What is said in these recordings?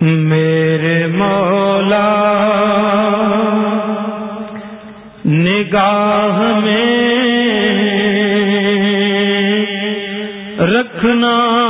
میرے مولا نگاہ میں رکھنا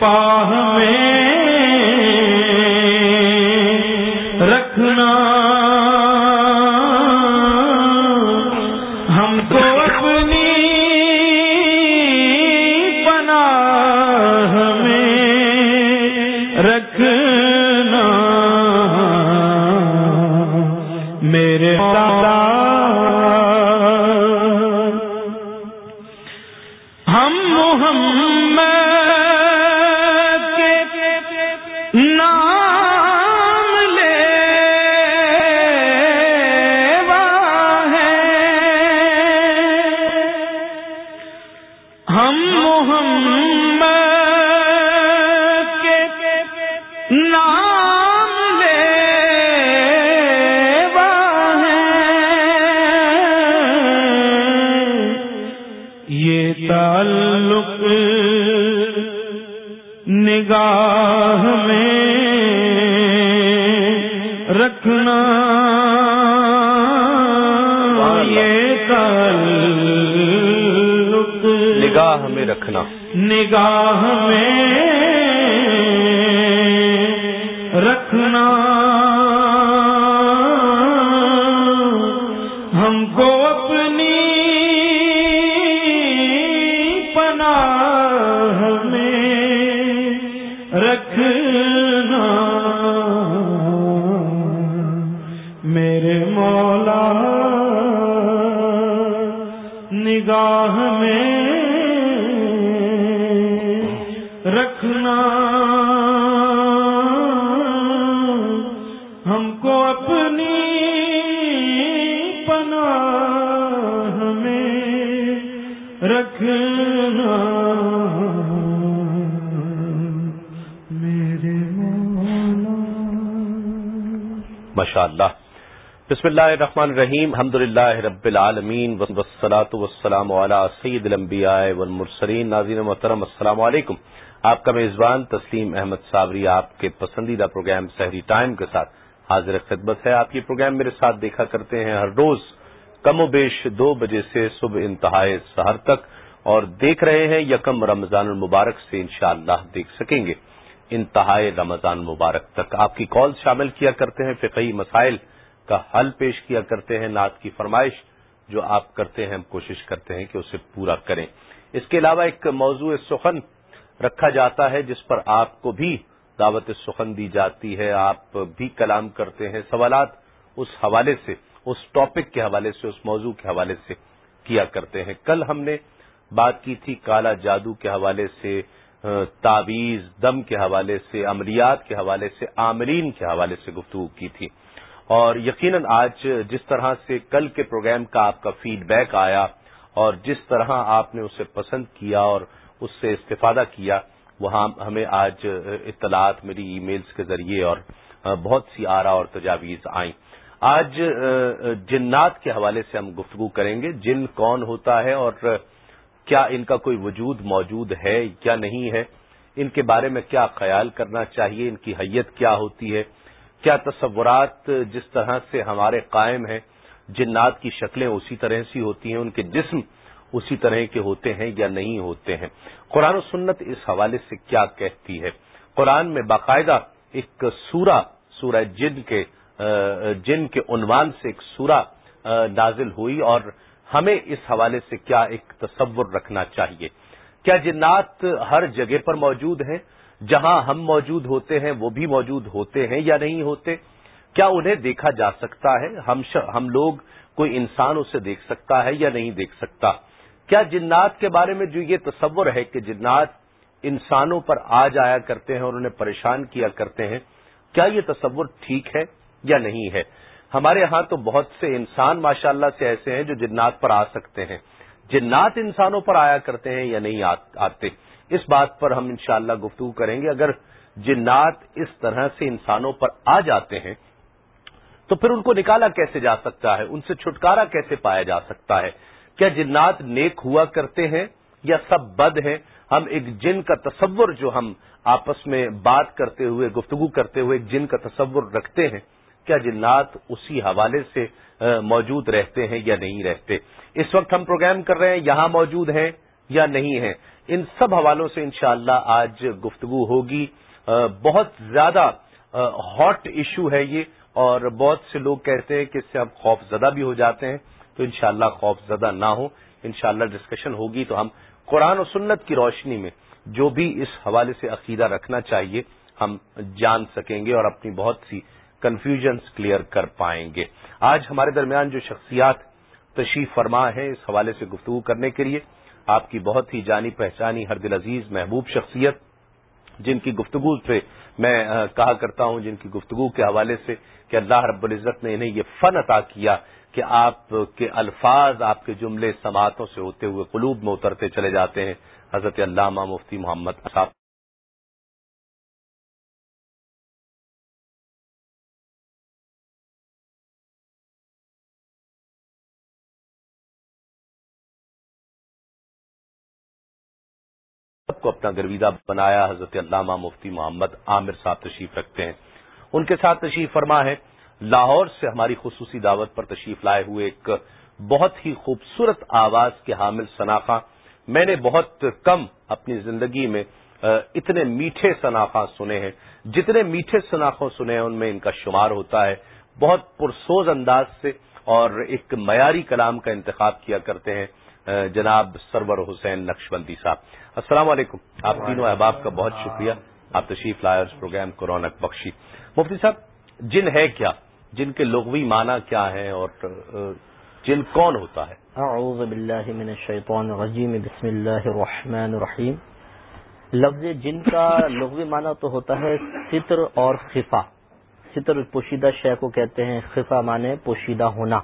پاہ ہم کو اپنی میرے بسم اللہ الرحمن الرحیم الحمد للہ رب العالمین وسلاۃ وسلام علیہ سید الانبیاء والمرسلین، ناظرین محترم، السلام علیکم۔ آپ کا میزبان تسلیم احمد صابری، آپ کے پسندیدہ پروگرام سحری ٹائم کے ساتھ حاضر خدمت ہے۔ آپ یہ پروگرام میرے ساتھ دیکھا کرتے ہیں ہر روز کم و بیش دو بجے سے صبح انتہائی سہر تک اور دیکھ رہے ہیں یکم رمضان المبارک سے انشاءاللہ اللہ دیکھ سکیں گے۔ انتہائی رمضان مبارک تک آپ کی کال شامل کیا کرتے ہیں، فقہی مسائل کا حل پیش کیا کرتے ہیں، نعت کی فرمائش جو آپ کرتے ہیں، ہم کوشش کرتے ہیں کہ اسے پورا کریں۔ اس کے علاوہ ایک موضوع سخن رکھا جاتا ہے، جس پر آپ کو بھی دعوت سخن دی جاتی ہے۔ آپ بھی کلام کرتے ہیں۔ سوالات اس حوالے سے، اس ٹاپک کے حوالے سے، اس موضوع کے حوالے سے کیا کرتے ہیں۔ کل ہم نے بات کی تھی کالا جادو کے حوالے سے تعویز دم کے حوالے سے، عملیات کے حوالے سے عامرین کے حوالے سے گفتگو کی تھی۔ اور یقیناً آج جس طرح سے کل کے پروگرام کا آپ کا فیڈ بیک آیا اور جس طرح آپ نے اسے پسند کیا اور اس سے استفادہ کیا، وہاں ہمیں آج اطلاعات میری ای میلز کے ذریعے اور بہت سی آرا اور تجاویز آئیں۔ آج جنات کے حوالے سے ہم گفتگو کریں گے۔ جن کون ہوتا ہے اور کیا ان کا کوئی وجود موجود ہے یا نہیں ہے؟ ان کے بارے میں کیا خیال کرنا چاہیے؟ ان کی حیت کیا ہوتی ہے؟ کیا تصورات جس طرح سے ہمارے قائم ہیں، جنات کی شکلیں اسی طرح سی ہوتی ہیں، ان کے جسم اسی طرح کے ہوتے ہیں یا نہیں ہوتے ہیں؟ قرآن و سنت اس حوالے سے کیا کہتی ہے؟ قرآن میں باقاعدہ ایک سورہ سورہ جن کے جن کے عنوان سے ایک سورہ نازل ہوئی اور ہمیں اس حوالے سے کیا ایک تصور رکھنا چاہیے؟ کیا جنات ہر جگہ پر موجود ہیں؟ جہاں ہم موجود ہوتے ہیں، وہ بھی موجود ہوتے ہیں یا نہیں ہوتے؟ کیا انہیں دیکھا جا سکتا ہے؟ ہم ہم لوگ کوئی انسان اسے دیکھ سکتا ہے یا نہیں دیکھ سکتا؟ کیا جنات کے بارے میں جو یہ تصور ہے کہ جنات انسانوں پر آ جایا کرتے ہیں اور انہیں پریشان کیا کرتے ہیں، کیا یہ تصور ٹھیک ہے یا نہیں ہے؟ ہمارے ہاں تو بہت سے انسان ماشاءاللہ سے ایسے ہیں جو جنات پر آ سکتے ہیں۔ جنات انسانوں پر آیا کرتے ہیں یا نہیں آتے؟ اس بات پر ہم انشاءاللہ گفتگو کریں گے۔ اگر جنات اس طرح سے انسانوں پر آ جاتے ہیں، تو پھر ان کو نکالا کیسے جا سکتا ہے؟ ان سے چھٹکارا کیسے پایا جا سکتا ہے؟ کیا جنات نیک ہوا کرتے ہیں یا سب بد ہیں؟ ہم ایک جن کا تصور جو ہم آپس میں بات کرتے ہوئے، گفتگو کرتے ہوئے ایک جن کا تصور رکھتے ہیں کیا جنات اسی حوالے سے موجود رہتے ہیں یا نہیں رہتے؟ اس وقت ہم پروگرام کر رہے ہیں، یہاں موجود ہیں یا نہیں ہیں؟ ان سب حوالوں سے انشاءاللہ آج گفتگو ہوگی۔ بہت زیادہ ہاٹ ایشو ہے یہ، اور بہت سے لوگ کہتے ہیں کہ اس سے ہم خوف زدہ بھی ہو جاتے ہیں، تو انشاءاللہ خوف زدہ نہ ہو انشاءاللہ ڈسکشن ہوگی تو ہم قرآن و سنت کی روشنی میں جو بھی اس حوالے سے عقیدہ رکھنا چاہیے، ہم جان سکیں گے اور اپنی بہت سی کنفیوژنس کلیئر کر پائیں گے۔ آج ہمارے درمیان جو شخصیات تشریف فرما ہے اس حوالے سے گفتگو کرنے کے لیے آپ کی بہت ہی جانی پہچانی ہر دل عزیز محبوب شخصیت، جن کی گفتگو سے میں کہا کرتا ہوں، جن کی گفتگو کے حوالے سے کہ اللہ رب العزت نے انہیں یہ فن عطا کیا کہ آپ کے الفاظ، آپ کے جملے سماعتوں سے ہوتے ہوئے قلوب میں اترتے چلے جاتے ہیں۔ حضرت علامہ مفتی محمد صاحب کو اپنا گرویدہ بنایا، حضرت علامہ مفتی محمد عامر صاحب تشریف رکھتے ہیں۔ ان کے ساتھ تشریف فرما ہے۔ لاہور سے ہماری خصوصی دعوت پر تشریف لائے ہوئے ایک بہت ہی خوبصورت آواز کے حامل شناخہ میں نے بہت کم اپنی زندگی میں اتنے میٹھے شناخہ سنے ہیں۔ جتنے میٹھے شناخوں سنے ہیں، ان میں ان کا شمار ہوتا ہے۔ بہت پرسوز انداز سے اور ایک معیاری کلام کا انتخاب کیا کرتے ہیں۔ جناب سرور حسین نقشبندی صاحب۔ السلام علیکم۔ آپ تینوں احباب کا بہت شکریہ۔ آپ تشریف لائے اس پروگرام کو رونق بخشی۔ مفتی صاحب جن ہے کیا؟ جن کے لغوی معنی کیا ہے اور جن کون ہوتا ہے؟ اعوذ باللہ من الشیطان الرجیم۔ بسم اللہ الرحمن الرحیم۔ لفظ جن کا لغوی معنی تو ہوتا ہے ستر اور خفا۔ ستر پوشیدہ شے کو کہتے ہیں خفا معنی پوشیدہ ہونا۔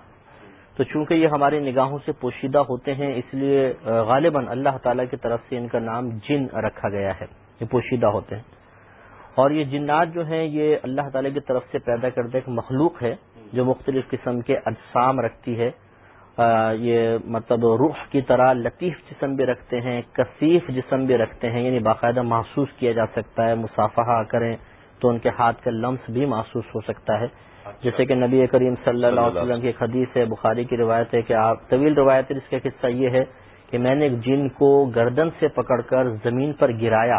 تو چونکہ یہ ہماری نگاہوں سے پوشیدہ ہوتے ہیں، اس لیے غالباً اللہ تعالیٰ کی طرف سے ان کا نام جن رکھا گیا ہے، یہ پوشیدہ ہوتے ہیں۔ اور یہ جنات جو ہیں، یہ اللہ تعالیٰ کی طرف سے پیدا کردہ ایک مخلوق ہے، جو مختلف قسم کے اجسام رکھتی ہے۔ یہ مطلب روح کی طرح لطیف جسم بھی رکھتے ہیں، کثیف جسم بھی رکھتے ہیں یعنی باقاعدہ محسوس کیا جا سکتا ہے مسافہ کریں۔ تو ان کے ہاتھ کا لمس بھی محسوس ہو سکتا ہے۔ جیسے کہ نبی کریم صلی اللہ علیہ وسلم کی حدیث ہے بخاری کی روایت ہے کہ آپ طویل روایت اس کا قصہ یہ ہے کہ میں نے ایک جن کو گردن سے پکڑ کر زمین پر گرایا۔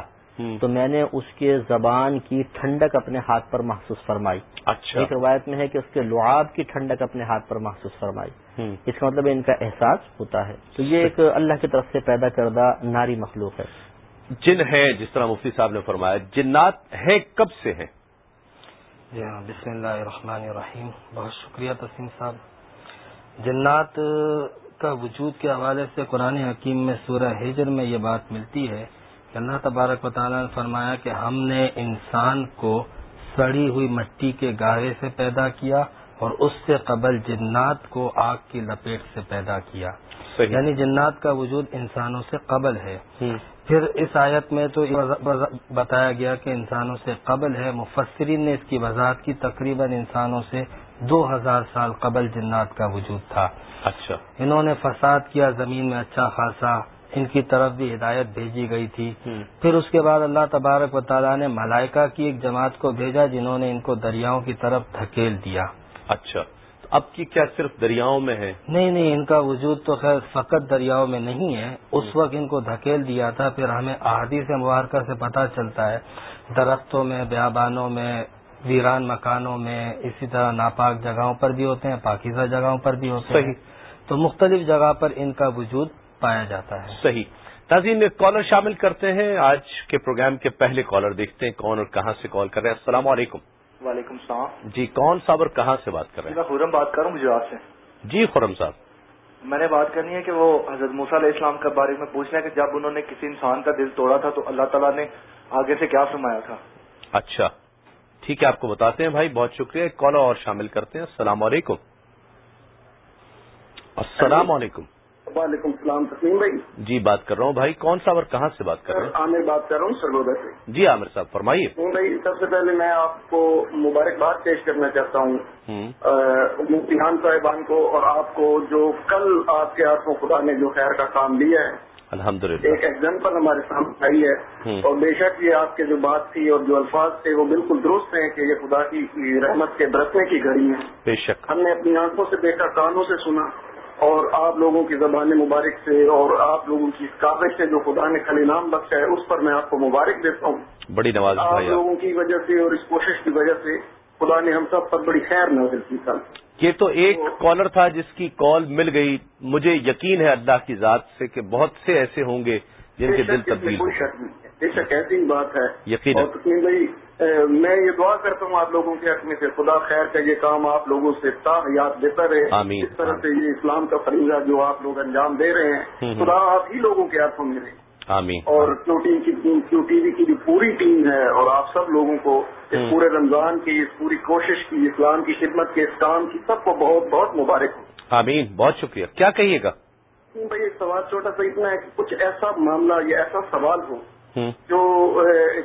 تو میں نے اس کے زبان کی ٹھنڈک اپنے ہاتھ پر محسوس فرمائی۔ اچھا۔ ایک روایت میں ہے کہ اس کے لعاب کی ٹھنڈک اپنے ہاتھ پر محسوس فرمائی۔ اس کا مطلب ان کا احساس ہوتا ہے۔ تو یہ ایک اللہ کی طرف سے پیدا کردہ ناری مخلوق ہے۔ جن ہے جس طرح مفتی صاحب نے فرمایا جنات ہے کب سے ہیں؟ جی ہاں بسم اللہ الرحمن الرحیم۔ بہت شکریہ تسیم صاحب۔ جنات کا وجود کے حوالے سے قرآن حکیم میں سورہ ہجر میں یہ بات ملتی ہے کہ اللہ تبارک و تعالیٰ نے فرمایا کہ ہم نے انسان کو سڑی ہوئی مٹی کے گاہے سے پیدا کیا اور اس سے قبل جنات کو آگ کی لپیٹ سے پیدا کیا۔ صحیح۔ یعنی جنات کا وجود انسانوں سے قبل ہے۔ پھر اس آیت میں تو بتایا گیا کہ انسانوں سے قبل ہے مفسرین نے اس کی وضاحت کی تقریباً انسانوں سے دو ہزار سال قبل جنات کا وجود تھا۔ اچھا۔ انہوں نے فساد کیا زمین میں اچھا خاصا ان کی طرف بھی ہدایت بھیجی گئی تھی۔ پھر اس کے بعد اللہ تبارک و تعالیٰ نے ملائکہ کی ایک جماعت کو بھیجا جنہوں نے ان کو دریاؤں کی طرف دھکیل دیا۔ اچھا۔ اب کی کیا صرف دریاؤں میں ہے؟ نہیں نہیں ان کا وجود تو خیر فقط دریاؤں میں نہیں ہے۔ اس وقت ان کو دھکیل دیا تھا پھر ہمیں احادی سے مبارکہ سے پتہ چلتا ہے۔ درختوں میں بیابانوں میں ویران مکانوں میں اسی طرح ناپاک جگہوں پر بھی ہوتے ہیں پاکیزہ جگہوں پر بھی ہوتے ہیں۔ تو مختلف جگہ پر ان کا وجود پایا جاتا ہے۔ صحیح۔ میں کالر شامل کرتے ہیں۔ آج کے پروگرام کے پہلے کالر دیکھتے ہیں کون اور کہاں سے کال کر رہے ہیں۔ السلام علیکم۔ وعلیکم السلام۔ جی کون صاحب اور کہاں سے بات کر رہے میں خورم بات کر رہا ہوں گجرات سے۔ ہیں جی خورم صاحب۔ میں نے بات کرنی ہے کہ وہ حضرت موسیٰ علیہ السلام کے بارے میں پوچھنا ہے کہ جب انہوں نے کسی انسان کا دل توڑا تھا تو اللہ تعالیٰ نے آگے سے کیا فرمایا تھا؟ اچھا ٹھیک ہے آپ کو بتاتے ہیں بھائی بہت شکریہ کالر اور شامل کرتے ہیں۔ السلام علیکم۔ السلام علیکم۔ وعلیکم السلام تسلیم بھائی۔ جی بات کر رہا ہوں بھائی کون صاحب اور کہاں سے بات کر رہے ہیں؟ عامر بات کر رہا ہوں سرگودا سے۔ جی عامر صاحب فرمائیے۔ بھائی سب سے پہلے میں آپ کو مبارکباد پیش کرنا چاہتا ہوں۔ ہوں۔ مفتیان صاحبان کو اور آپ کو جو کل آپ کے ہاتھوں خدا نے جو خیر کا کام لیا ہے۔ الحمد للہ ایک ایگزامپل ہمارے سامنے آئی ہے۔ ہوں۔ اور بے شک یہ آپ کے جو بات تھی اور جو الفاظ تھے وہ بالکل درست ہیں کہ یہ خدا کی رحمت کے برسنے کی گھڑی ہے بے شک۔ ہم نے اپنی آنکھوں سے دیکھا کانوں سے سنا۔ اور آپ لوگوں کی زبان مبارک سے اور آپ لوگوں کی کاغذ سے جو خدا نے خلی نام بخشا ہے اس پر میں آپ کو مبارک دیتا ہوں۔ بڑی نواز آپ لوگوں کی وجہ سے اور اس کوشش کی وجہ سے خدا نے ہم سب پر بڑی خیر نازل کی کل یہ تو ایک کالر تھا جس کی کال مل گئی۔ مجھے یقین ہے اللہ کی ذات سے کہ بہت سے ایسے ہوں گے جن کے دل تبدیل بے شک ایسی بات ہے۔ تسلیم بھائی میں یہ دعا کرتا ہوں آپ لوگوں کے حق میں سے خدا خیر کا یہ کام آپ لوگوں سے تا یاد دیتا رہے۔ اس طرح سے یہ اسلام کا فریضہ جو آپ لوگ انجام دے رہے ہیں۔ خدا آپ ہی لوگوں کے ہاتھوں میں رہے۔ آمین۔ اور کیو ٹی کی کیو ٹی وی کی جو پوری ٹیم ہے اور آپ سب لوگوں کو اس۔ پورے رمضان کی اس پوری کوشش کی اسلام کی خدمت کے اس کام کی سب کو بہت بہت مبارک ہو۔ آمین۔ بہت شکریہ۔ کیا کہیے گا؟ بھائی ایک سوال چھوٹا سا اتنا ہے کہ کچھ ایسا معاملہ یا ایسا سوال ہو جو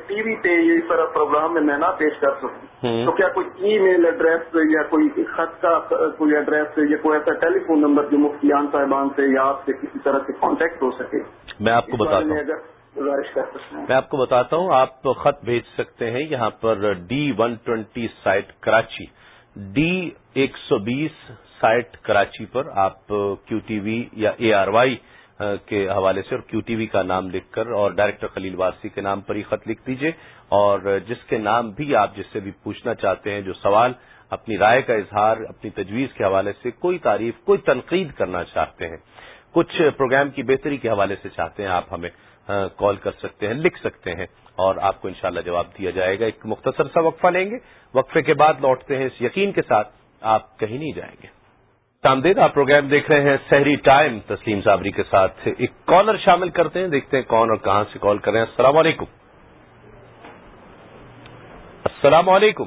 ٹی وی پہ اس طرح پروگرام میں میں نہ پیش کر سکوں۔ ہوں۔ تو کیا کوئی ای میل ایڈریس یا کوئی خط کا کوئی ایڈریس یا کوئی ایسا ٹیلی فون نمبر جو مفتیان صاحبان سے یا آپ سے کسی طرح سے کانٹیکٹ ہو سکے؟ میں آپ کو بتاتا ہوں۔ گزارش کر سکتے ہیں۔ میں آپ کو بتاتا ہوں آپ خط بھیج سکتے ہیں یہاں پر D one twenty site Karachi. D ایک سو بیس سائٹ کراچی پر آپ کیو ٹی وی یا اے آر وائی کے حوالے سے اور کیو ٹی وی کا نام لکھ کر اور ڈائریکٹر خلیل وارسی کے نام پر ہی خط لکھ دیجیے اور جس کے نام بھی آپ جس سے بھی پوچھنا چاہتے ہیں جو سوال اپنی رائے کا اظہار، اپنی تجویز کے حوالے سے کوئی تعریف، کوئی تنقید کرنا چاہتے ہیں، کچھ پروگرام کی بہتری کے حوالے سے چاہتے ہیں، آپ ہمیں کال کر سکتے ہیں، لکھ سکتے ہیں اور آپ کو انشاءاللہ جواب دیا جائے گا۔ ایک مختصر سا وقفہ لیں گے۔ وقفے کے بعد لوٹتے ہیں اس یقین کے ساتھ آپ کہیں نہیں جائیں گے۔ تامدید آپ پروگرام دیکھ رہے ہیں سحری ٹائم تسلیم صابری کے ساتھ ایک کالر شامل کرتے ہیں دیکھتے ہیں کون اور کہاں سے کال کر رہے ہیں۔ السلام علیکم۔ السلام علیکم۔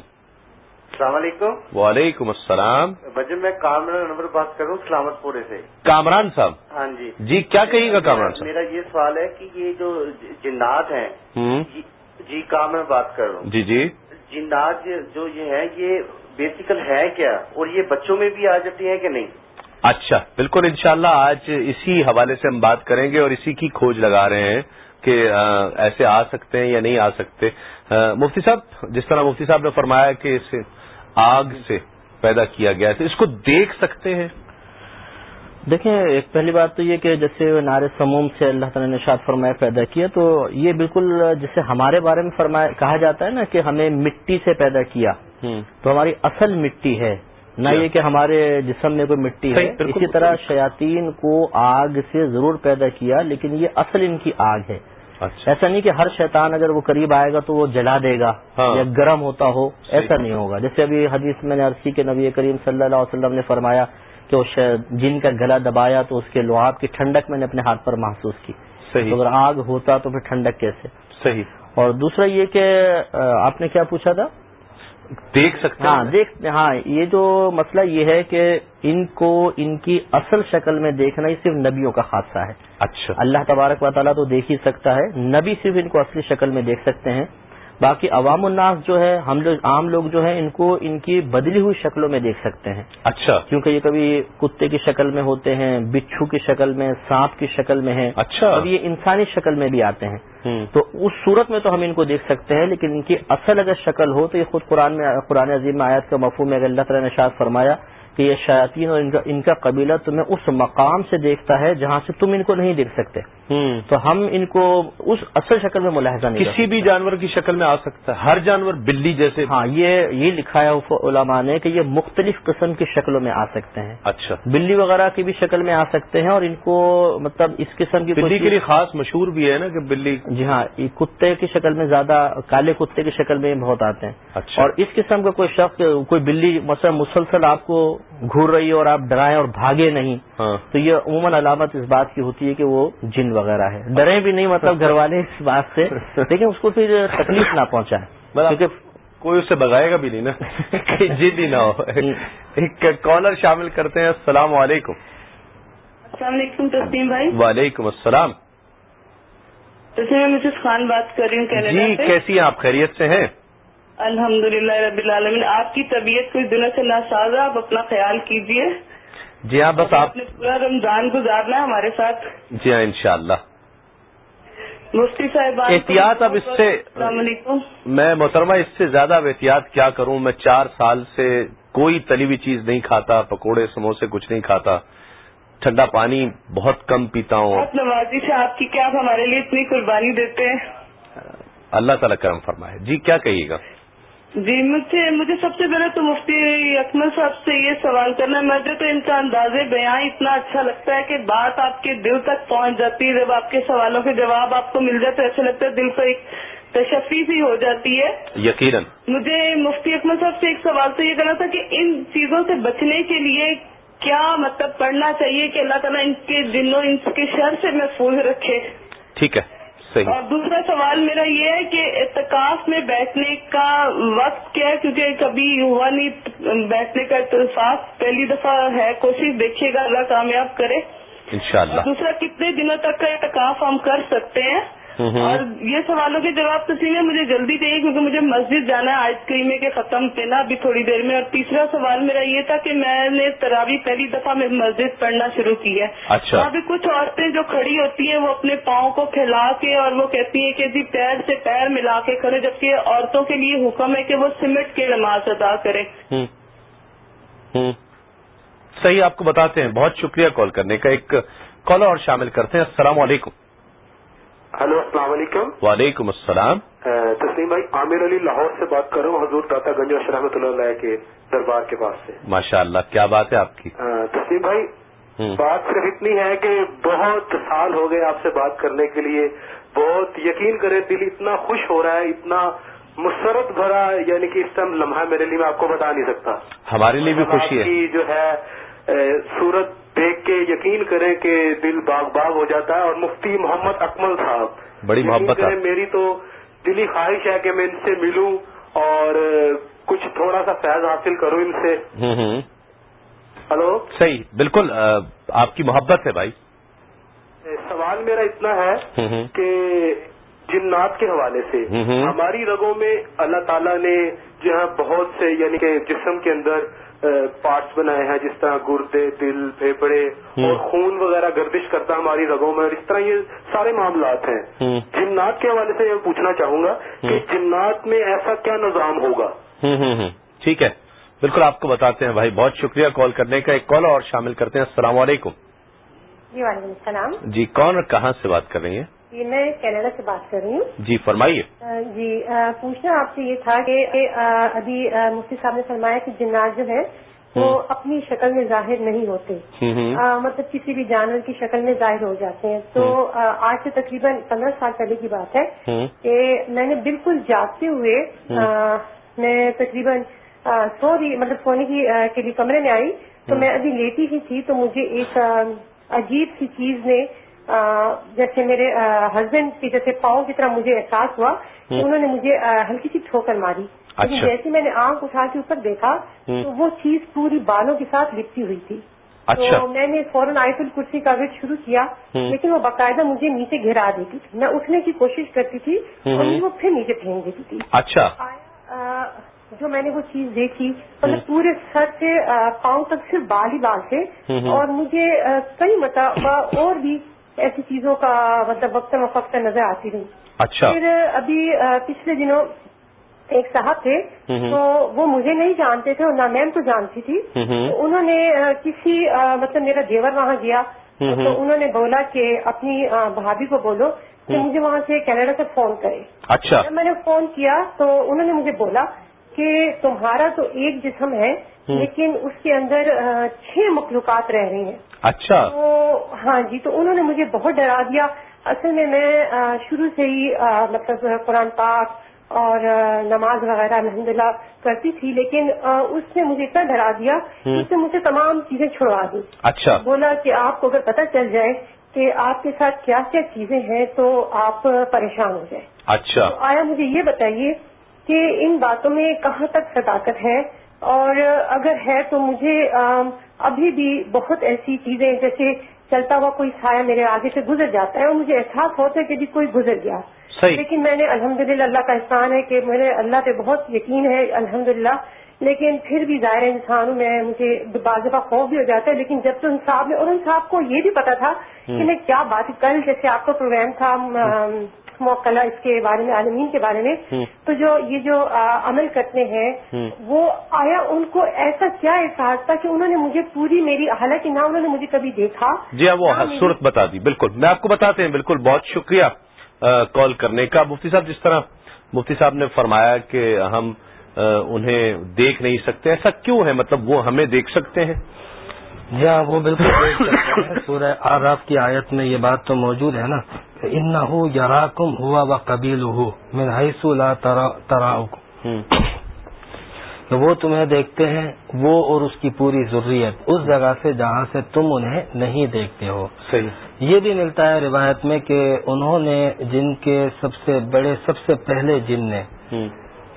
السلام علیکم۔ وعلیکم السلام۔ بجے میں کامران نمبر بات کر رہا ہوں سلامت پورے سے۔ کامران صاحب۔ ہاں جی۔ جی کیا کہیے گا کامران صاحب؟ میرا یہ سوال ہے کہ یہ جو جنات ہیں جی- جی کامران بات کر رہا ہوں۔ جی جی۔ جنات جو یہ ہے یہ بیسیکل ہے کیا؟ اور یہ بچوں میں بھی آ جاتی ہیں کہ نہیں؟ اچھا بالکل انشاءاللہ آج اسی حوالے سے ہم بات کریں گے اور اسی کی کھوج لگا رہے ہیں کہ ایسے آ سکتے ہیں یا نہیں آ سکتے۔ مفتی صاحب، جس طرح مفتی صاحب نے فرمایا کہ اسے آگ سے پیدا کیا گیا ہے، تو اس کو دیکھ سکتے ہیں۔ دیکھیں ایک پہلی بات تو یہ کہ جیسے نار سموم سے اللہ تعالیٰ نے شاد فرمایا پیدا کیا تو یہ بالکل جیسے ہمارے بارے میں فرمایا کہا جاتا ہے نا کہ ہمیں مٹی سے پیدا کیا تو ہماری اصل مٹی ہے نہ۔ یہ کہ ہمارے جسم میں کوئی مٹی ہے اسی طرح۔ شیاطین کو آگ سے ضرور پیدا کیا لیکن یہ اصل ان کی آگ ہے اچھا ایسا نہیں کہ ہر شیطان اگر وہ قریب آئے گا تو وہ جلا دے گا ہاں۔ یا گرم ہوتا ہو۔ ایسا نہیں ہوگا جیسے ابھی حدیث میں نے عرض کی کہ نبی کریم صلی اللہ علیہ وسلم نے فرمایا کہ وہ جن کا گلا دبایا تو اس کے لعاب کی ٹھنڈک میں نے اپنے ہاتھ پر محسوس کی۔ صحیح۔ اگر آگ ہوتا تو پھر ٹھنڈک کیسے؟ صحیح۔ اور دوسرا یہ کہ آپ نے کیا پوچھا تھا؟ دیکھ سکتے ہاں دیکھ ہاں یہ جو مسئلہ یہ ہے کہ ان کو ان کی اصل شکل میں دیکھنا ہی صرف نبیوں کا حادثہ ہے۔ اچھا۔ اللہ تبارک و تعالیٰ تو دیکھ ہی سکتا ہے۔ نبی صرف ان کو اصلی شکل میں دیکھ سکتے ہیں۔ باقی عوام الناس جو ہے ہم لوگ عام لوگ جو ہیں ان کو ان کی بدلی ہوئی شکلوں میں دیکھ سکتے ہیں۔ اچھا۔ کیونکہ یہ کبھی کتے کی شکل میں ہوتے ہیں بچھو کی شکل میں سانپ کی شکل میں ہیں۔ اچھا۔ اب یہ انسانی شکل میں بھی آتے ہیں۔ تو اس صورت میں تو ہم ان کو دیکھ سکتے ہیں لیکن ان کی اصل اگر شکل ہو تو یہ خود قرآن میں قرآن عظیم میں آیت کا مفہوم ہے اگر اللہ تعالیٰ نے شاد فرمایا کہ یہ شیاطین اور ان کا ان کا قبیلہ تمہیں اس مقام سے دیکھتا ہے جہاں سے تم ان کو نہیں دیکھ سکتے۔ تو ہم ان کو اس اصل شکل میں ملاحظہ نہیں کسی بھی جانور کی شکل میں آ سکتا ہے۔ ہر جانور بلی جیسے ہاں یہ یہ لکھا ہے علماء نے کہ یہ مختلف قسم کی شکلوں میں آ سکتے ہیں۔ اچھا۔ بلی وغیرہ کی بھی شکل میں آ سکتے ہیں اور ان کو مطلب اس قسم کی بلی کے لیے خاص مشہور بھی ہے نا کہ بلی جی ہاں کتے کی شکل میں زیادہ کالے کتے کی شکل میں بہت آتے ہیں۔ اچھا۔ اور اس قسم کا کوئی شخص کوئی بلی مثلا مسلسل آپ کو گھور رہی ہے اور آپ ڈرائیں اور بھاگے نہیں ہاں۔ تو یہ عموماً علامت اس بات کی ہوتی ہے کہ وہ جن وغیرہ ہے ڈرے بھی نہیں مطلب گھر والے اس بات سے لیکن اس کو پھر تکلیف نہ پہنچائے کیونکہ کوئی اسے بگائے گا بھی نہیں نا۔ کہ جد ہی نہ ہو۔ ایک کالر شامل کرتے ہیں۔ السلام علیکم۔ السلام علیکم تسلیم بھائی۔ وعلیکم السلام۔ تسلیم میں مسز خان بات کر رہی ہوں کینیڈا جی کیسی ہیں؟ آپ خیریت سے ہیں؟ الحمد للہ رب العالمین آپ کی طبیعت کچھ دنوں سے ناساز ہے آپ اپنا خیال کیجیے جی ہاں بس آپ نے پورا رمضان گزارنا ہے ہمارے ساتھ۔ جی ہاں انشاءاللہ۔ مفتی صاحب احتیاط اب اس سے- السلام علیکم۔ میں محترمہ اس سے زیادہ اب احتیاط کیا کروں؟ میں چار سال سے کوئی تلی ہوئی چیز نہیں کھاتا پکوڑے سموسے کچھ نہیں کھاتا۔ ٹھنڈا پانی بہت کم پیتا ہوں۔ نوازی سے آپ کی کیا آپ ہمارے لیے اتنی قربانی دیتے ہیں؟ اللہ تعالیٰ کرم فرمائے۔ جی کیا کہیے گا؟ جی مجھے مجھے سب سے پہلے تو مفتی اکمل صاحب سے یہ سوال کرنا ہے۔ مجھے تو ان کا انداز بیاں اتنا اچھا لگتا ہے کہ بات آپ کے دل تک پہنچ جاتی ہے۔ جب آپ کے سوالوں کے جواب آپ کو مل جاتے تو ایسا لگتا ہے دل کو ایک تشفی سی ہو جاتی ہے۔ یقیناً۔ مجھے مفتی اکمل صاحب سے ایک سوال تو یہ کرنا تھا کہ ان چیزوں سے بچنے کے لیے کیا مطلب پڑھنا چاہیے کہ اللہ تعالیٰ ان کے دنوں ان کے شر سے محفوظ رکھے۔ ٹھیک ہے۔ صحیح۔ اور دوسرا سوال میرا یہ ہے کہ اعتکاف میں بیٹھنے کا وقت کیا ہے؟ کیونکہ کبھی ہوا نہیں بیٹھنے کا اتفاق پہلی دفعہ ہے کوشش دیکھیے گا اللہ کامیاب کرے۔ انشاءاللہ۔ دوسرا کتنے دنوں تک کا اعتکاف ہم کر سکتے ہیں۔ اور یہ سوالوں کے جواب تسلیم ہے مجھے جلدی چاہیے کیونکہ مجھے مسجد جانا ہے آئس کریم کے ختم پہ نا ابھی تھوڑی دیر میں۔ اور تیسرا سوال میرا یہ تھا کہ میں نے تراوی پہلی دفعہ میں مسجد پڑھنا شروع کی ہے۔ اچھا۔ وہاں پہ کچھ عورتیں جو کھڑی ہوتی ہیں وہ اپنے پاؤں کو پھیلا کے اور وہ کہتی ہیں کہ جی پیر سے پیر ملا کے کھڑے جبکہ عورتوں کے لیے حکم ہے کہ وہ سمٹ کے نماز ادا کریں۔ ہوں۔ صحیح آپ کو بتاتے ہیں۔ بہت شکریہ کال کرنے کا۔ ایک کالر اور شامل کرتے ہیں۔ السلام علیکم۔ ہلو السلام علیکم۔ وعلیکم السلام۔ تسلیم بھائی عامر علی لاہور سے بات کر رہا ہوں حضور داتا گنج رحمۃ اللہ علیہ کے دربار کے پاس سے۔ ماشاء اللہ کیا بات ہے آپ کی؟ تسلیم بھائی۔ بات صرف اتنی ہے کہ بہت سال ہو گئے آپ سے بات کرنے کے لیے۔ بہت یقین کرے دل اتنا خوش ہو رہا ہے اتنا مسرت بھرا یعنی کہ اس ٹائم لمحہ میرے لیے میں آپ کو بتا نہیں سکتا۔ ہمارے لیے بھی آپ خوشی ہے۔ جو ہے صورت دیکھ کے یقین کریں کہ دل باغ باغ ہو جاتا ہے اور مفتی محمد اکمل صاحب. بڑی محبت کریں میری تو دلی خواہش ہے کہ میں ان سے ملوں اور کچھ تھوڑا سا فیض حاصل کروں ان سے۔ ہلو؟ صحیح بالکل آپ کی محبت ہے بھائی۔ سوال میرا اتنا ہے۔ کہ جنات کے حوالے سے۔ ہماری رگوں میں اللہ تعالیٰ نے جہاں بہت سے یعنی کہ جسم کے اندر پارٹس بنائے ہیں جس طرح گردے دل پھیپڑے اور خون وغیرہ گردش کرتا ہے ہماری رگوں میں اور اس طرح یہ سارے معاملات ہیں۔ جنات کے حوالے سے یہ پوچھنا چاہوں گا کہ جنات میں ایسا کیا نظام ہوگا؟ ٹھیک ہے۔ بالکل آپ کو بتاتے ہیں بھائی بہت شکریہ کال کرنے کا۔ ایک کال اور شامل کرتے ہیں۔ السلام علیکم۔ جی وعلیکم السلام۔ جی کون اور کہاں سے بات کر رہی ہیں؟ جی میں کینیڈا سے بات کر رہی ہوں۔ جی فرمائیے۔ جی پوچھنا آپ سے یہ تھا کہ ابھی مفتی صاحب نے فرمایا کہ جنات جو ہے وہ اپنی شکل میں ظاہر نہیں ہوتے۔ مطلب کسی بھی جانور کی شکل میں ظاہر ہو جاتے ہیں۔ تو آج سے تقریباً پندرہ سال پہلے کی بات ہے کہ میں نے بالکل جاگتے ہوئے میں تقریباً سو رہی مطلب سونے کی کے لیے کمرے میں آئی۔ تو میں ابھی لیٹی ہی تھی تو مجھے ایک عجیب سی چیز نے جیسے میرے ہسبینڈ کے جیسے پاؤں کی طرح مجھے احساس ہوا کہ انہوں نے مجھے ہلکی سی ٹھوکر ماری لیکن اچھا۔ جیسے میں نے آنکھ اٹھا کے اوپر دیکھا۔ تو وہ چیز پوری بالوں کے ساتھ لپٹی ہوئی تھی اچھا تو میں نے فوراً آیت الکرسی کا ویٹ شروع کیا۔ لیکن وہ باقاعدہ مجھے نیچے گرا دیتی تھی میں اٹھنے کی کوشش کرتی تھی۔ اور وہ پھر نیچے پھینک دیتی تھی اچھا جو میں نے وہ چیز دیکھی مطلب پورے سر سے پاؤں تک صرف بال ہی بال تھے۔ اور مجھے کئی مرتبہ اور بھی ایسی چیزوں کا مطلب وقت فوقت نظر آتی رہی اچھا پھر ابھی پچھلے دنوں ایک صاحب تھے۔ تو وہ مجھے نہیں جانتے تھے اور نہ ان کو جانتی تھی۔ تو انہوں نے کسی مطلب میرا دیور وہاں گیا۔ تو انہوں نے بولا کہ اپنی بھابھی کو بولو کہ مجھے وہاں سے کینیڈا سے فون کرے اچھا جب میں نے فون کیا تو انہوں نے مجھے بولا کہ تمہارا تو ایک جسم ہے۔ لیکن اس کے اندر چھ مخلوقات رہ رہی ہیں اچھا۔ تو ہاں جی تو انہوں نے مجھے بہت ڈرا دیا۔ اصل میں میں شروع سے ہی مطلب قرآن پاک اور نماز وغیرہ الحمد للہ کرتی تھی لیکن اس نے مجھے اتنا ڈرا دیا۔ اس نے مجھے تمام چیزیں چھڑوا دی۔ اچھا۔ بولا کہ آپ کو اگر پتہ چل جائے کہ آپ کے ساتھ کیا کیا چیزیں ہیں تو آپ پریشان ہو جائیں۔ اچھا۔ تو آیا مجھے یہ بتائیے کہ ان باتوں میں کہاں تک صداقت ہے؟ اور اگر ہے تو مجھے ابھی بھی بہت ایسی چیزیں جیسے چلتا ہوا کوئی سایہ میرے آگے سے گزر جاتا ہے اور مجھے احساس ہوتا ہے کہ جی کوئی گزر گیا۔ صحیح۔ لیکن میں نے الحمدللہ اللہ کا احسان ہے کہ میرے اللہ پہ بہت یقین ہے الحمدللہ۔ لیکن پھر بھی ظاہر انسان ہوں میں مجھے بعض دفعہ خوف بھی ہو جاتا ہے لیکن جب تو انصاف میں اور انصاف کو یہ بھی پتا تھا کہ میں کیا بات کل جیسے آپ کا پروگرام تھا م- موکلا اس کے بارے میں عالمین کے بارے میں۔ تو جو یہ جو عمل کرتے ہیں۔ وہ آیا ان کو ایسا کیا احساس تھا کہ انہوں نے مجھے پوری میری حالانکہ نہ انہوں نے مجھے کبھی دیکھا۔ جی ہاں وہ صورت بتا دی بالکل۔ میں آپ کو بتاتے ہیں بالکل۔ بہت شکریہ کال کرنے کا۔ مفتی صاحب جس طرح مفتی صاحب نے فرمایا کہ ہم انہیں دیکھ نہیں سکتے ایسا کیوں ہے؟ مطلب وہ ہمیں دیکھ سکتے ہیں۔ جی ہاں وہ بالکل دیکھ سکتے ہیں۔ سورہ آراف کی آیت میں یہ بات تو موجود ہے نا۔ ہو یراکم ہوا و قبیل ہو من لا تراؤکم کہ وہ تمہیں دیکھتے ہیں وہ اور اس کی پوری ضروریت اس جگہ سے جہاں سے تم انہیں نہیں دیکھتے ہو۔ صحیح۔ یہ بھی ملتا ہے روایت میں کہ انہوں نے جن کے سب سے بڑے سب سے پہلے جن نے۔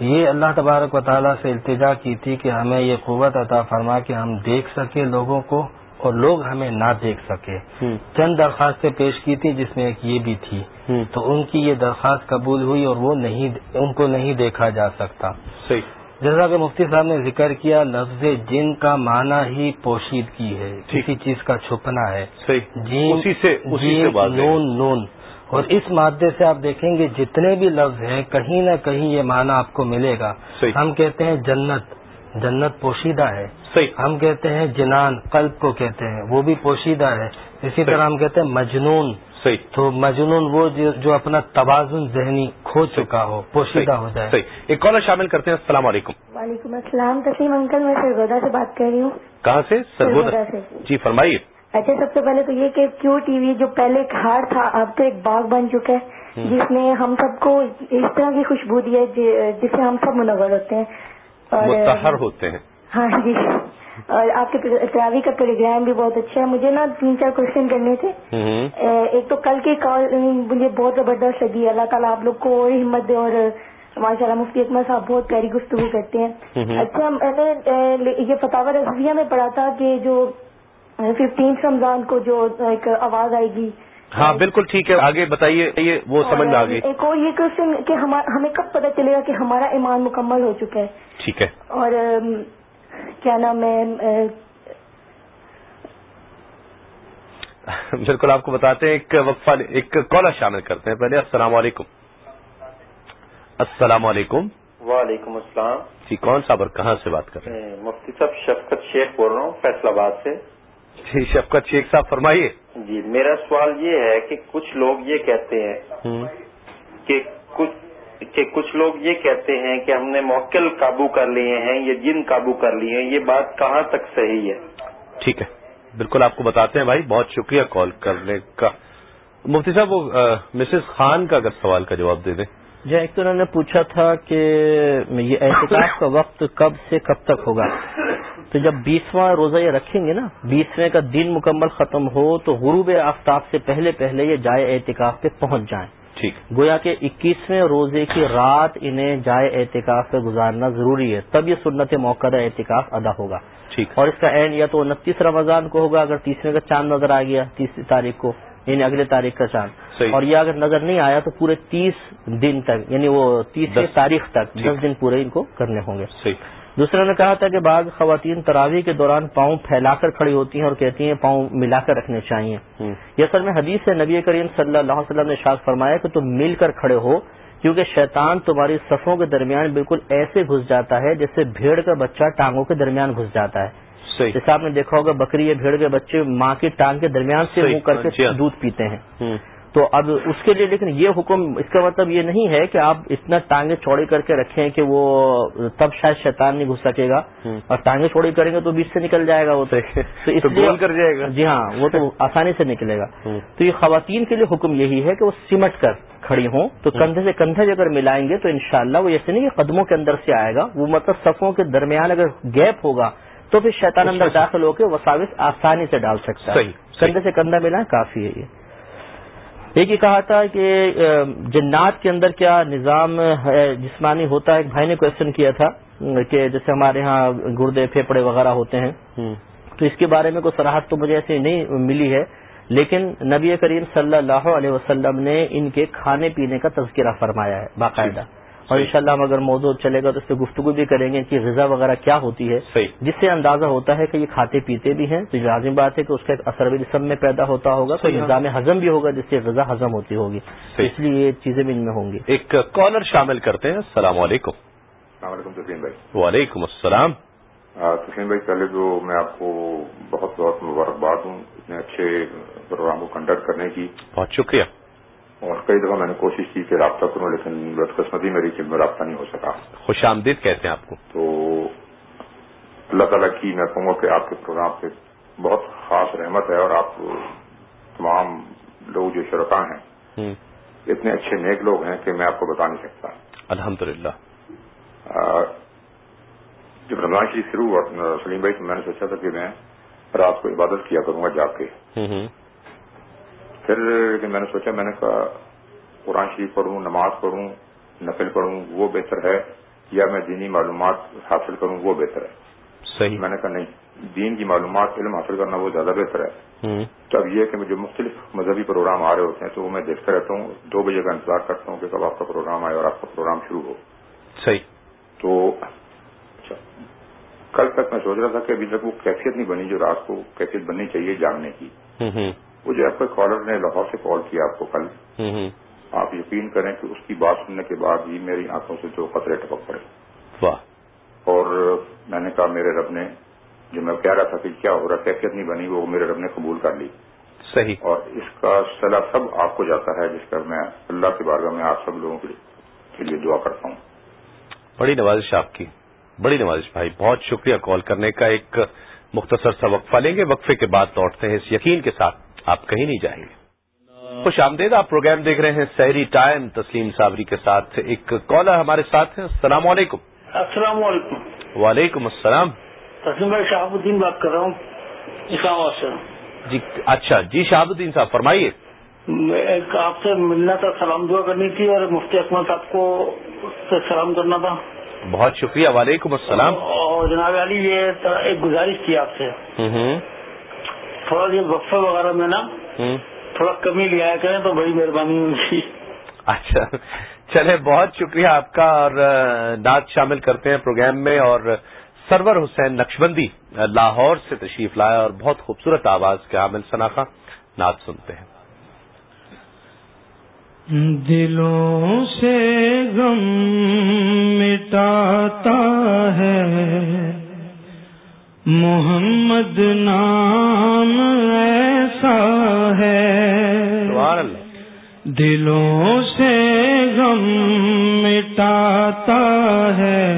یہ اللہ تبارک و تعالیٰ سے التجا کی تھی کہ ہمیں یہ قوت عطا فرما کہ ہم دیکھ سکے لوگوں کو۔ اور لوگ ہمیں نہ دیکھ سکے۔ چند درخواستیں پیش کی تھی جس میں ایک یہ بھی تھی۔ تو ان کی یہ درخواست قبول ہوئی اور وہ نہیں ان کو نہیں دیکھا جا سکتا صحیح جیسا کہ مفتی صاحب نے ذکر کیا لفظ جن کا معنی ہی پوشیدگی ہے۔ کسی چیز کا چھپنا ہے ہے۔ نون نون اور اس مادے سے آپ دیکھیں گے جتنے بھی لفظ ہیں کہیں نہ کہیں یہ معنی آپ کو ملے گا۔ ہم کہتے ہیں جنت جنت پوشیدہ ہے صحیح ہم کہتے ہیں جنان قلب کو کہتے ہیں وہ بھی پوشیدہ ہے۔ اسی طرح ہم کہتے ہیں مجنون۔ صحیح۔ تو مجنون وہ جو جو اپنا توازن ذہنی کھو چکا ہو پوشیدہ ہو جائے۔ صحیح۔ ایک کالر شامل کرتے ہیں۔ السلام علیکم۔ وعلیکم السلام تسلیم انکل میں سرگودا سے بات کر رہی ہوں۔ کہاں سے؟ سرگودا۔ سے۔ جی فرمائیے۔ اچھا سب سے پہلے تو یہ کہ کیو ٹی وی جو پہلے ایک ہار تھا اب تو ایک باغ بن چکا ہے جس نے ہم سب کو اس طرح کی خوشبو دی ہے جی- جس سے ہم سب منور ہوتے ہیں۔ اور متحر ہوتے ہیں۔ ہاں جی۔ اور آپ کے تراوی کا پروگرام بھی بہت اچھا ہے۔ مجھے نا تین چار کوشچن کرنے تھے۔ ایک تو کل کی کال مجھے بہت زبردست لگی۔ اللہ تعالیٰ آپ لوگ کو اور ہمت دے اور ماشاء اللہ مفتی اکمل صاحب بہت پیاری گفتگو کرتے ہیں۔ اچھا میں نے یہ فتح رضویہ میں پڑھا تھا کہ جو ففٹین رمضان کو جو ایک آواز آئے گی۔ ہاں بالکل ٹھیک ہے۔ آگے بتائیے یہ وہ سمجھ میں آ گئی۔ ایک اور یہ کوشچن کہ ہمیں کب پتہ چلے گا کہ ہمارا ایمان مکمل ہو چکا ہے۔ ٹھیک ہے۔ اور کیا نام ہے؟ بالکل آپ کو بتاتے ہیں ایک وقفہ ایک کالر شامل کرتے ہیں پہلے۔ السلام علیکم۔ السلام علیکم۔ وعلیکم السلام۔ جی کون صاحب اور کہاں سے بات کر رہے میں مفتی صاحب شفقت شیخ بول رہا ہوں فیصلہ آباد سے۔ ہیں جی شفقت شیخ صاحب فرمائیے۔ جی میرا سوال یہ ہے کہ کچھ لوگ یہ کہتے ہیں کہ کچھ کہ کچھ لوگ یہ کہتے ہیں کہ ہم نے موکل قابو کر لیے ہیں یا جن قابو کر لیے ہیں یہ بات کہاں تک صحیح ہے؟ ٹھیک ہے بالکل آپ کو بتاتے ہیں بھائی بہت شکریہ کال کرنے کا۔ مفتی صاحب وہ مسز خان کا اگر سوال کا جواب دے دیں۔ جی ایک تو انہوں نے پوچھا تھا کہ یہ احتکاف کا وقت کب سے کب تک ہوگا؟ تو جب بیسواں روزہ یہ رکھیں گے نا بیسویں کا دن مکمل ختم ہو تو غروب آفتاب سے پہلے پہلے یہ جائے احتکاف پہ پہنچ جائیں۔ ٹھیک۔ گویا کہ اکیسویں روزے کی رات انہیں جائے احتکاف پہ گزارنا ضروری ہے تب یہ سنت موقع احتکاف ادا ہوگا۔ ٹھیک۔ اور اس کا اینڈ یا تو انتیس رمضان کو ہوگا اگر تیسرے کا چاند نظر آ گیا تیسری تاریخ کو یعنی اگلے تاریخ کا چاند۔ اور یہ اگر نظر نہیں آیا تو پورے تیس دن تک یعنی وہ تیسری تاریخ تک۔ دس دن پورے ان کو کرنے ہوں گے۔ صحیح۔ دوسرے نے کہا تھا کہ بعض خواتین تراویح کے دوران پاؤں پھیلا کر کھڑی ہوتی ہیں اور کہتی ہیں پاؤں ملا کر رکھنے چاہیے۔ یہ اصل میں حدیث ہے نبی کریم صلی اللہ علیہ وسلم نے شاد فرمایا کہ تم مل کر کھڑے ہو کیونکہ شیطان تمہاری صفوں کے درمیان بالکل ایسے گھس جاتا ہے جیسے بھیڑ کا بچہ ٹانگوں کے درمیان گھس جاتا ہے جیسے آپ نے دیکھا ہوگا بکری یا بھیڑ کے بچے ماں کی ٹانگ کے درمیان سے منہ کر جی کے ہاں۔ دودھ پیتے ہیں۔ تو اب اس کے لیے لیکن یہ حکم اس کا مطلب یہ نہیں ہے کہ آپ اتنا ٹانگیں چوڑی کر کے رکھیں کہ وہ تب شاید شیطان نہیں گھس سکے گا۔ اور ٹانگیں چوڑی کریں گے تو بیچ سے نکل جائے گا وہ تو۔ اس گول کر جائے گا۔ جی ہاں وہ تو آسانی سے نکلے گا۔ تو یہ خواتین کے لیے حکم یہی ہے کہ وہ سمٹ کر کھڑی ہوں۔ تو کندھے سے کندھے بھی اگر ملائیں گے تو انشاءاللہ وہ ایسے نہیں کہ قدموں کے اندر سے آئے گا۔ وہ مطلب صفوں کے درمیان اگر گیپ ہوگا تو پھر شیطان اندر داخل ہو کے وساوس آسانی سے ڈال سکتا ہے۔ کندھے سے کندھا ملائیں کافی ہے یہ۔ ایک یہ کہا تھا کہ جنات کے اندر کیا نظام جسمانی ہوتا ہے؟ ایک بھائی نے کوشچن کیا تھا کہ جیسے ہمارے ہاں گردے پھیپڑے وغیرہ ہوتے ہیں۔ تو اس کے بارے میں کوئی صراحت تو مجھے ایسی نہیں ملی ہے لیکن نبی کریم صلی اللہ علیہ وسلم نے ان کے کھانے پینے کا تذکرہ فرمایا ہے باقاعدہ۔ اور انشاءاللہ ہم اگر موضوع چلے گا تو اس پہ گفتگو بھی کریں گے کہ غذا وغیرہ کیا ہوتی ہے صحیح۔ جس سے اندازہ ہوتا ہے کہ یہ کھاتے پیتے بھی ہیں تو لازم بات ہے کہ اس کا ایک اثر بھی جسم میں پیدا ہوتا ہوگا تو۔ نظام ہضم بھی ہوگا جس سے غذا ہضم ہوتی ہوگی۔ اس لیے یہ چیزیں بھی ان میں ہوں گی۔ ایک کالر شامل کرتے ہیں۔ السلام علیکم۔ السلام علیکم تسلیم بھائی۔ وعلیکم السلام۔ آ، تسلیم بھائی پہلے تو میں آپ کو بہت بہت مبارکباد ہوں اتنے اچھے پروگرام کو کنڈکٹ کرنے کی۔ بہت شکریہ۔ اور کئی دفعہ میں نے کوشش کی کہ رابطہ کروں لیکن بدقسمتی میری کہ میں رابطہ نہیں ہو سکا۔ خوش آمدید کہتے ہیں آپ کو۔ تو اللہ تعالیٰ کی میں کہوں گا کہ آپ کے پروگرام پہ بہت خاص رحمت ہے اور آپ تمام لوگ جو شرکا ہیں۔ اتنے اچھے نیک لوگ ہیں کہ میں آپ کو بتا نہیں سکتا۔ الحمد للہ جب رمضان شریف شروع ہوا سلیم بھائی تو میں نے سوچا تھا کہ میں رات کو عبادت کیا کروں گا جا کے۔ پھر میں نے سوچا میں نے کہا قرآن شریف پڑھوں نماز پڑھوں نفل پڑھوں وہ بہتر ہے یا میں دینی معلومات حاصل کروں وہ بہتر ہے۔ صحیح۔ میں نے کہا نہیں دین کی معلومات علم حاصل کرنا وہ زیادہ بہتر ہے۔ تو اب یہ کہ جو مختلف مذہبی پروگرام آ رہے ہوتے ہیں تو وہ میں دیکھتا رہتا ہوں دو بجے کا انتظار کرتا ہوں کہ کب آپ کا پروگرام آئے اور آپ کا پروگرام شروع ہو۔ صحیح۔ تو اچھا کل تک میں سوچ رہا تھا کہ ابھی تک وہ کیفیت نہیں بنی جو رات کو کیفیت بننی چاہیے جاننے کی۔ جو آپ کے کالر نے لاہور سے کال کیا آپ کو کل۔ آپ یقین کریں کہ اس کی بات سننے کے بعد ہی میری آنکھوں سے دو قطرے ٹپک پڑے۔ واہ۔ اور میں نے کہا میرے رب نے جو میں کہہ رہا تھا کہ کیا ہو رہا کیفیت نہیں بنی وہ میرے رب نے قبول کر لی۔ صحیح۔ اور اس کا صلاح سب آپ کو جاتا ہے جس کا میں اللہ کی بارگاہ میں آپ سب لوگوں کے کے لیے دعا کرتا ہوں۔ بڑی نوازش آپ کی بڑی نوازش بھائی۔ بہت شکریہ کال کرنے کا ایک مختصر سا وقفہ لیں گے۔ وقفے کے بعد لوٹتے ہیں اس یقین کے ساتھ۔ آپ کہیں نہیں جائیں گے۔ خوش آمدید آپ پروگرام دیکھ رہے ہیں سحری ٹائم تسلیم صابری کے ساتھ ایک کالر ہمارے ساتھ ہیں۔ السلام علیکم۔ السلام علیکم۔ وعلیکم السلام۔ تسلیم بھائی شہاب الدین بات کر رہا ہوں۔ اسلام آباد سے۔ جی اچھا۔ جی شہاب الدین صاحب فرمائیے۔ آپ سے ملنا تھا سلام دعا کرنی تھی اور مفتی اکمل صاحب کو سے سلام کرنا تھا۔ بہت شکریہ وعلیکم السلام۔ اور جناب علی یہ ایک گزارش تھی آپ سے۔ تھوڑا یہ وقفے وغیرہ میں نا۔ تھوڑا کمی لیا کریں تو بڑی مہربانی ہوگی۔ اچھا۔ چلے بہت شکریہ آپ کا اور نعت شامل کرتے ہیں پروگرام میں اور سرور حسین نقشبندی لاہور سے تشریف لایا اور بہت خوبصورت آواز کے حامل سناخا نعت سنتے ہیں۔ دلوں سے غم مٹاتا ہے۔ محمد نام ایسا ہے۔ دلوں سے غم مٹاتا ہے۔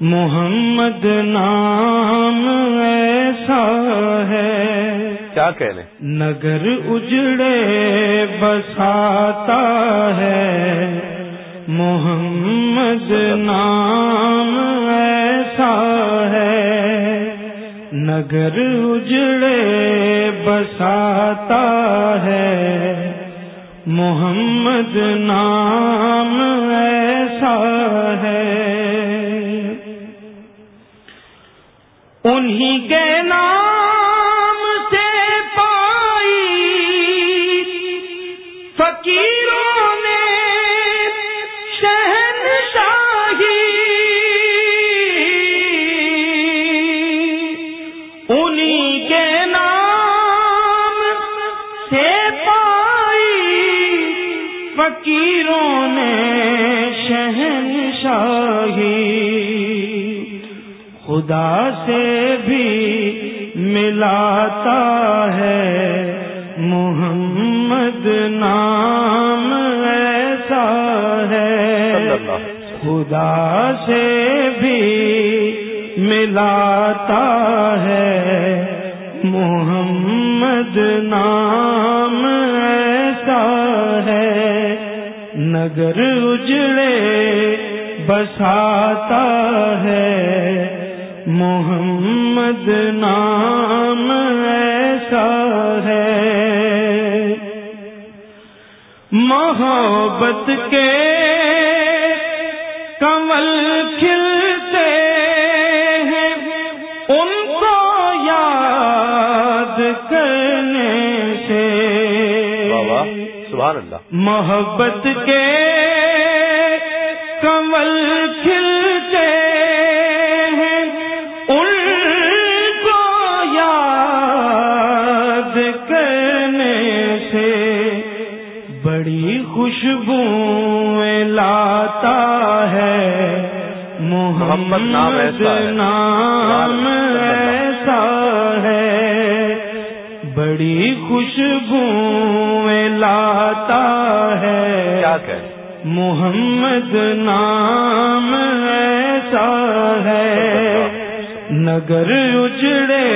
محمد نام ایسا ہے۔ کیا کہہ رہے نگر اجڑے بساتا ہے۔ محمد نام ہے۔ نگر اجڑے بساتا ہے۔ محمد نام ایسا ہے۔ انہی کے نام فقیروں نے شہن شاہی خدا سے بھی ملاتا ہے۔ محمد نام ایسا ہے۔ خدا سے بھی ملاتا ہے۔ محمد نام ایسا ہے۔ نگر اجڑے بساتا ہے۔ محمد نام ایسا ہے۔ محبت کے کمل محبت کے کمل کھلتے ہیں۔ ان کو یاد کرنے سے بڑی خوشبو لاتا ہے۔ محمد نام ایسا ہے۔ بڑی خوشبو لاتا ہے۔ کیا کہ محمد نام ایسا ہے۔ نگر اجڑے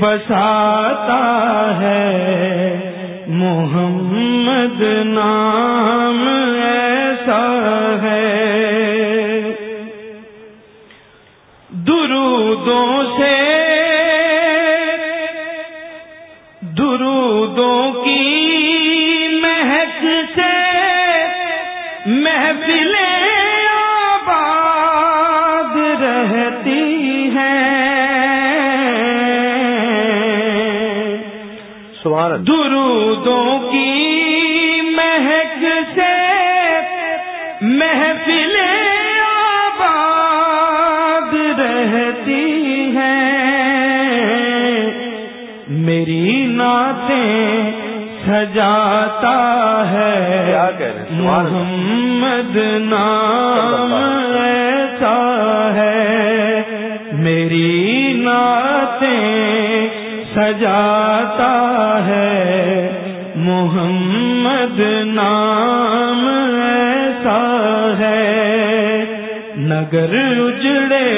بساتا ہے۔ محمد نام ایسا ہے۔ درودوں سجاتا ہے۔ محمد نام ایسا ہے۔ میری نعتیں سجاتا ہے۔ محمد نام ایسا ہے۔ نگر اجڑے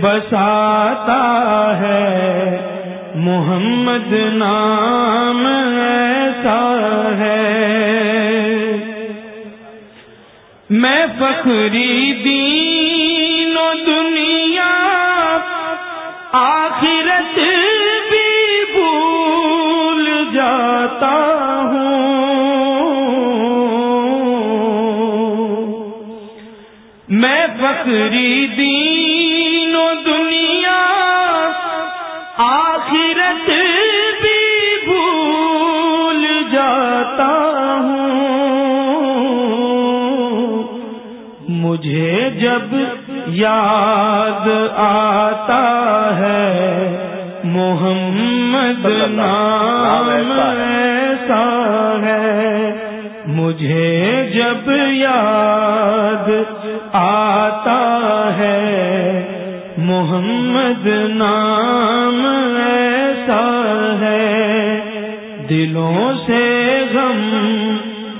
بساتا ہے۔ محمد نام ایسا ہے۔ میں فخری دین و دنیا، آخرت بھی بھول جاتا ہوں۔ میں فخری دین جب یاد آتا ہے محمد نام ایسا ہے۔ مجھے جب یاد آتا ہے محمد نام ایسا ہے۔ دلوں سے غم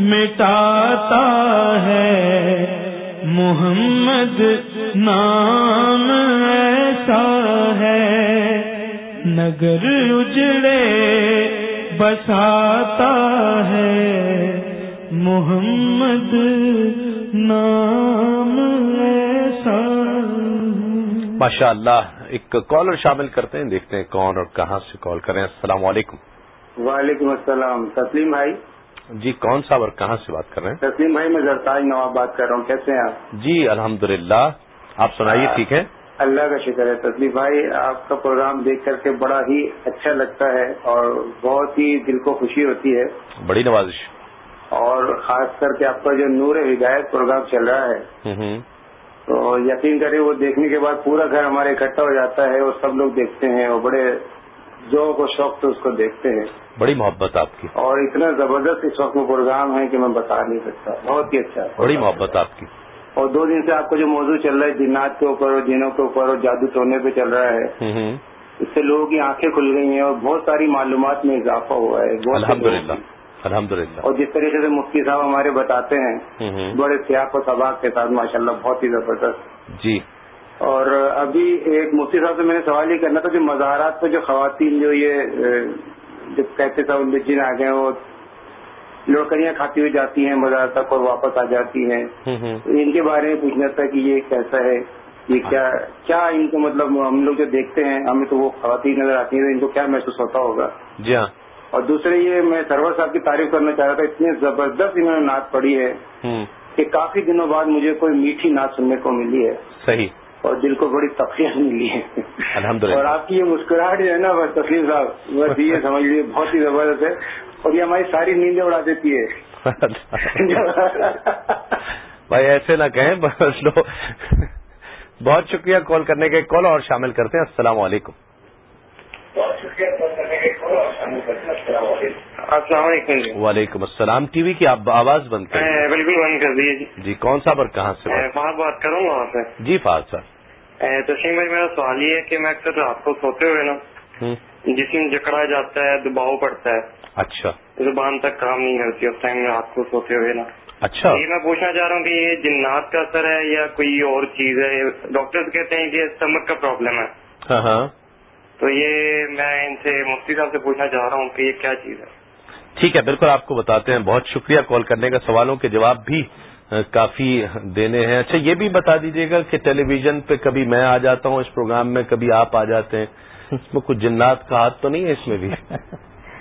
مٹاتا ہے۔ محمد نام ایسا ہے۔ نگر اجڑے بساتا ہے۔ محمد نام ایسا۔ ماشاء اللہ ایک کالر شامل کرتے ہیں دیکھتے ہیں کون اور کہاں سے کال کریں۔ السلام علیکم۔ وعلیکم السلام تسلیم بھائی۔ جی کون صاحب اور کہاں سے بات کر رہے ہیں؟ تسلیم بھائی میں زرتاج نواب بات کر رہا ہوں کیسے ہیں آپ؟ جی الحمد آپ سنائیے ٹھیک ہے اللہ کا شکر ہے۔ تسلیم بھائی آپ کا پروگرام دیکھ کر کے بڑا ہی اچھا لگتا ہے اور بہت ہی دل کو خوشی ہوتی ہے۔ بڑی نوازش۔ اور خاص کر کے آپ کا جو نور ہدایت پروگرام چل رہا ہے۔ تو یقین کریں وہ دیکھنے کے بعد پورا گھر ہمارے اکٹھا ہو جاتا ہے اور سب لوگ دیکھتے ہیں اور بڑے جو کو شوق سے اس کو دیکھتے ہیں۔ بڑی محبت آپ کی۔ اور اتنا زبردست اس وقت میں پروگرام ہے کہ میں بتا نہیں سکتا۔ بہت ہی اچھا۔ بڑی محبت آپ کی۔ اور دو دن سے آپ کا جو موضوع چل رہا ہے جنات کے اوپر اور جنوں کے اوپر اور جادو ٹونے پہ چل رہا ہے اس سے لوگوں کی آنکھیں کھل گئی ہیں اور بہت ساری معلومات میں اضافہ ہوا ہے۔ الحمد للہ الحمد للہ۔ اور جس طریقے سے مفتی صاحب ہمارے بتاتے ہیں بڑے سیاق و سباق کے ساتھ ماشاء اللہ بہت ہی زبردست۔ جی۔ اور ابھی ایک مفتی صاحب سے میں نے سوال یہ کرنا تھا کہ مزارات پہ جو خواتین جو یہ جو کہتے تھے جن آ گئے وہ لڑکیاں کھاتی ہوئی جاتی ہیں مزار تک اور واپس آ جاتی ہیں۔ ان کے بارے میں پوچھنا تھا کہ یہ کیسا ہے یہ کیا کیا ان کو مطلب ہم لوگ جو دیکھتے ہیں ہمیں تو وہ خواتین نظر آتی ہیں ان کو کیا محسوس ہوتا ہوگا؟ جی ہاں۔ اور دوسرے یہ میں سرور صاحب کی تعریف کرنا چاہ رہا تھا اتنی زبردست انہوں نے نعت پڑھی ہے کہ کافی دنوں بعد مجھے کوئی میٹھی نعت سننے کو ملی ہے۔ صحیح۔ اور دل کو بڑی تفریح ملی ہے۔ الحمد اور آپ کی یہ مسکراہٹ جو ہے نا بس تسلیم صاحب بس یہ سمجھ لیجیے بہت ہی زبردست ہے۔ اور یہ ہماری ساری نیندیں اڑا دیتی ہے۔ بھائی ایسے نہ کہیں بس لو۔ بہت شکریہ کال کرنے کے کال اور شامل کرتے ہیں۔ السلام علیکم۔ السلام علیکم۔ جی۔ وعلیکم السلام۔ ٹی وی کی آپ آواز بند کر بالکل بند کر دیجیے جی۔ جی کون صاحب اور کہاں سے فہد بات کروں گا وہاں سے۔ جی فہد صاحب۔ تسلیم بھائی میرا سوال یہ ہے کہ میں اکثر رات کو سوتے ہوئے نا جسم جکڑا جاتا ہے دباؤ پڑتا ہے اچھا۔ زبان تک کام نہیں کرتی اس ٹائم رات کو سوتے ہوئے نا۔ اچھا۔ یہ میں پوچھنا چاہ رہا ہوں کہ یہ جنات کا اثر ہے یا کوئی اور چیز ہے؟ ڈاکٹر کہتے ہیں کہ اسٹمک کا پرابلم ہے۔ ہاں ہاں۔ تو یہ میں ان سے مفتی صاحب سے پوچھنا چاہ رہا ہوں کہ یہ کیا چیز ہے؟ ٹھیک ہے بالکل آپ کو بتاتے ہیں۔ بہت شکریہ کال کرنے کا سوالوں کے جواب بھی۔ کافی دینے ہیں۔ اچھا یہ بھی بتا دیجیے گا کہ ٹیلی ویژن پہ کبھی میں آ جاتا ہوں اس پروگرام میں کبھی آپ آ جاتے ہیں۔ اس میں کچھ جنات کا ہاتھ تو نہیں ہے اس میں بھی؟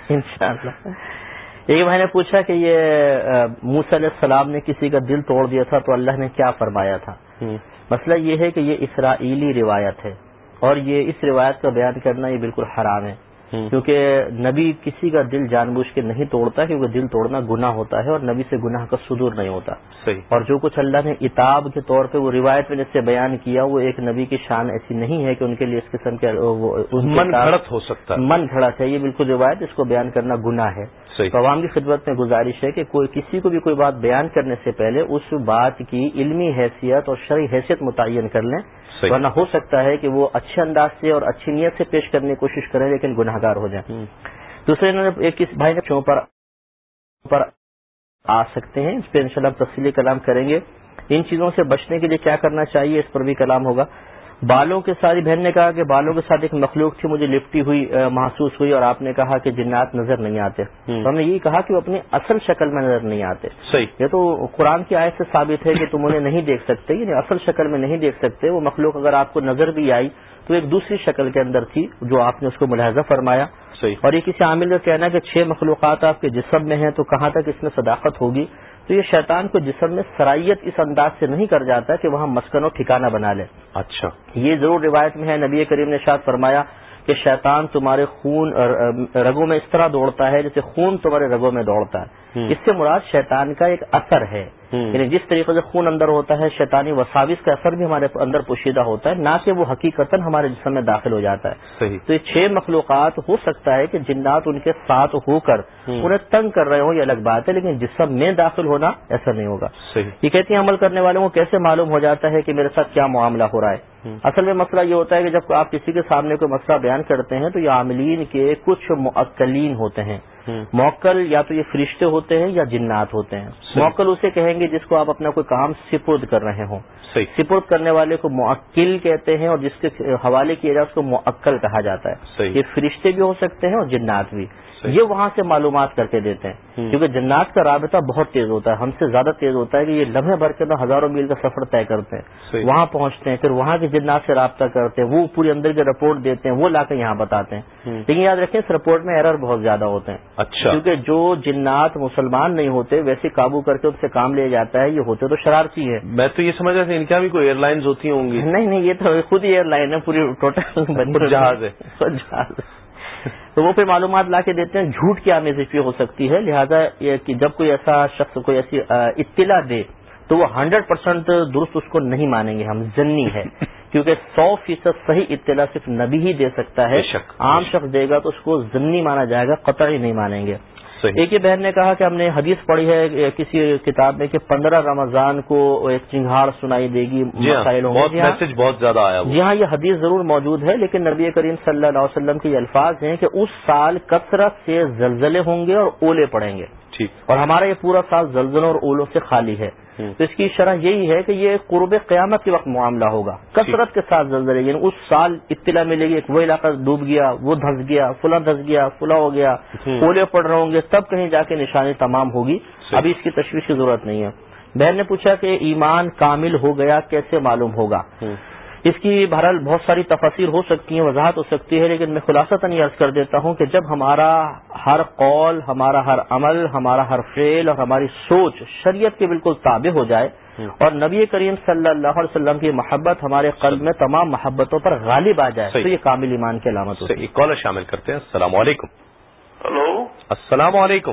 انشاءاللہ۔ ایک میں نے پوچھا کہ یہ موسی علیہ السلام نے کسی کا دل توڑ دیا تھا تو اللہ نے کیا فرمایا تھا؟ مسئلہ یہ ہے کہ یہ اسرائیلی روایت ہے اور یہ اس روایت کا بیان کرنا یہ بالکل حرام ہے۔ کیونکہ نبی کسی کا دل جان بوجھ کے نہیں توڑتا کیونکہ دل توڑنا گناہ ہوتا ہے اور نبی سے گناہ کا صدور نہیں ہوتا۔ صحیح۔ اور جو کچھ اللہ نے اتاب کے طور پہ وہ روایت میں جس سے بیان کیا وہ ایک نبی کی شان ایسی نہیں ہے کہ ان کے لیے اس قسم کے من گھڑت ہو سکتا من گھڑت ہے یہ بالکل روایت اس کو بیان کرنا گناہ ہے۔ تو عوام کی خدمت میں گزارش ہے کہ کوئی کسی کو بھی کوئی بات بیان کرنے سے پہلے اس بات کی علمی حیثیت اور شرعی حیثیت متعین کر لیں۔ ورنہ ہو سکتا ہے کہ وہ اچھے انداز سے اور اچھی نیت سے پیش کرنے کی کوشش کریں لیکن گناہ گار ہو جائیں۔ دوسرے انہوں نے ایک کس بھائی نے پر پر آ سکتے ہیں۔ اس پہ انشاءاللہ ہم تفصیلی کلام کریں گے۔ ان چیزوں سے بچنے کے لیے کیا کرنا چاہیے اس پر بھی کلام ہوگا۔ بالوں کے ساری بہن نے کہا کہ بالوں کے ساتھ ایک مخلوق تھی مجھے لپٹی ہوئی محسوس ہوئی اور آپ نے کہا کہ جنات نظر نہیں آتے۔ تو ہم نے یہی کہا کہ وہ اپنی اصل شکل میں نظر نہیں آتے۔ صحیح۔ یہ تو قرآن کی آیت سے ثابت ہے کہ تم انہیں نہیں دیکھ سکتے یعنی اصل شکل میں نہیں دیکھ سکتے۔ وہ مخلوق اگر آپ کو نظر بھی آئی تو ایک دوسری شکل کے اندر تھی جو آپ نے اس کو ملاحظہ فرمایا۔ اور یہ کسی عامل کا کہنا ہے کہ چھ مخلوقات آپ کے جسم میں ہیں تو کہاں تک اس میں صداقت ہوگی؟ تو یہ شیطان کو جسم میں سرائیت اس انداز سے نہیں کر جاتا کہ وہاں مسکن و ٹھکانہ بنا لے۔ اچھا۔ یہ ضرور روایت میں ہے نبی کریم نے شاد فرمایا کہ شیطان تمہارے خون رگوں میں اس طرح دوڑتا ہے جیسے خون تمہارے رگوں میں دوڑتا ہے۔ اس سے مراد شیطان کا ایک اثر ہے۔ یعنی جس طریقے سے خون اندر ہوتا ہے شیطانی وساوس کا اثر بھی ہمارے اندر پوشیدہ ہوتا ہے نہ کہ وہ حقیقت ہمارے جسم میں داخل ہو جاتا ہے۔ صحیح۔ تو یہ چھ مخلوقات ہو سکتا ہے کہ جنات ان کے ساتھ ہو کر انہیں تنگ کر رہے ہوں یہ الگ بات ہے لیکن جسم میں داخل ہونا ایسا نہیں ہوگا۔ صحیح۔ یہ کہتے ہیں عمل کرنے والوں کو کیسے معلوم ہو جاتا ہے کہ میرے ساتھ کیا معاملہ ہو رہا ہے؟ اصل میں مسئلہ یہ ہوتا ہے کہ جب آپ کسی کے سامنے کوئی مسئلہ بیان کرتے ہیں تو یہ عاملین کے کچھ معقلین ہوتے ہیں۔ موکل یا تو یہ فرشتے ہوتے ہیں یا جنات ہوتے ہیں۔ موکل اسے کہیں گے جس کو آپ اپنا کوئی کام سپرد کر رہے ہوں۔ سپرد کرنے والے کو معقل کہتے ہیں اور جس کے حوالے کیا جائے اس کو معقل کہا جاتا ہے۔ یہ فرشتے بھی ہو سکتے ہیں اور جنات بھی۔ یہ وہاں سے معلومات کر کے دیتے ہیں۔ کیونکہ جنات کا رابطہ بہت تیز ہوتا ہے۔ ہم سے زیادہ تیز ہوتا ہے کہ یہ لمحے بھر کے اندر ہزاروں میل کا سفر طے کرتے ہیں۔ وہاں پہنچتے ہیں پھر وہاں کے جنات سے رابطہ کرتے ہیں وہ پوری اندر کے رپورٹ دیتے ہیں وہ لا کے یہاں بتاتے ہیں۔ لیکن یاد رکھیں اس رپورٹ میں ایرر بہت زیادہ ہوتے ہیں۔ اچھا۔ کیونکہ جو جنات مسلمان نہیں ہوتے ویسے قابو کر کے ان سے کام لیا جاتا ہے یہ ہوتے تو شرارتی ہے میں تو یہ سمجھ رہا تھا ان کا بھی کوئی ایئر لائنز ہوتی ہوں گی۔ نہیں نہیں یہ تو خود ہی ایئر لائن ہے۔ پوری ٹوٹل جہاز ہے۔ تو وہ پھر معلومات لا کے دیتے ہیں جھوٹ کی آمیزش بھی ہو سکتی ہے۔ لہذا کہ جب کوئی ایسا شخص کوئی ایسی اطلاع دے تو وہ ہنڈریڈ پرسینٹ درست اس کو نہیں مانیں گے۔ ہم زنی ہے کیونکہ سو فیصد صحیح اطلاع صرف نبی ہی دے سکتا ہے۔ عام شخص دے گا تو اس کو ضمنی مانا جائے گا قطعی نہیں مانیں گے۔ ایک ہی بہن نے کہا کہ ہم نے حدیث پڑھی ہے کسی کتاب میں کہ پندرہ رمضان کو ایک چنگھاڑ سنائی دے گی مسائل ہوں گے میسج بہت زیادہ آیا جی ہاں یہ حدیث ضرور موجود ہے لیکن نبی کریم صلی اللہ علیہ وسلم کے یہ الفاظ ہیں کہ اس سال کثرت سے زلزلے ہوں گے اور اولے پڑیں گے۔ ٹھیک۔ اور ہمارا یہ پورا سال زلزلوں اور اولوں سے خالی ہے۔ تو اس کی شرح یہی ہے کہ یہ قرب قیامت کے وقت معاملہ ہوگا۔ کثرت کے ساتھ زلزلے یعنی اس سال اطلاع ملے گی وہ علاقہ ڈوب گیا وہ دھس گیا فلاں دھس گیا فلاں ہو گیا اولے پڑ رہے ہوں گے تب کہیں جا کے نشانی تمام ہوگی۔ ابھی اس کی تشویش کی ضرورت نہیں ہے۔ بہن نے پوچھا کہ ایمان کامل ہو گیا کیسے معلوم ہوگا؟ اس کی بہرحال بہت ساری تفاصیر ہو سکتی ہیں وضاحت ہو سکتی ہے لیکن میں خلاصہ تنی عرض کر دیتا ہوں کہ جب ہمارا ہر قول ہمارا ہر عمل ہمارا ہر فعل اور ہماری سوچ شریعت کے بالکل تابع ہو جائے اور نبی کریم صلی اللہ علیہ وسلم کی محبت ہمارے قلب میں تمام محبتوں پر غالب آ جائے تو یہ کامل ایمان کی علامت ہوتی ہے کالر شامل کرتے ہیں۔ السلام علیکم۔ ہلو۔ السلام علیکم۔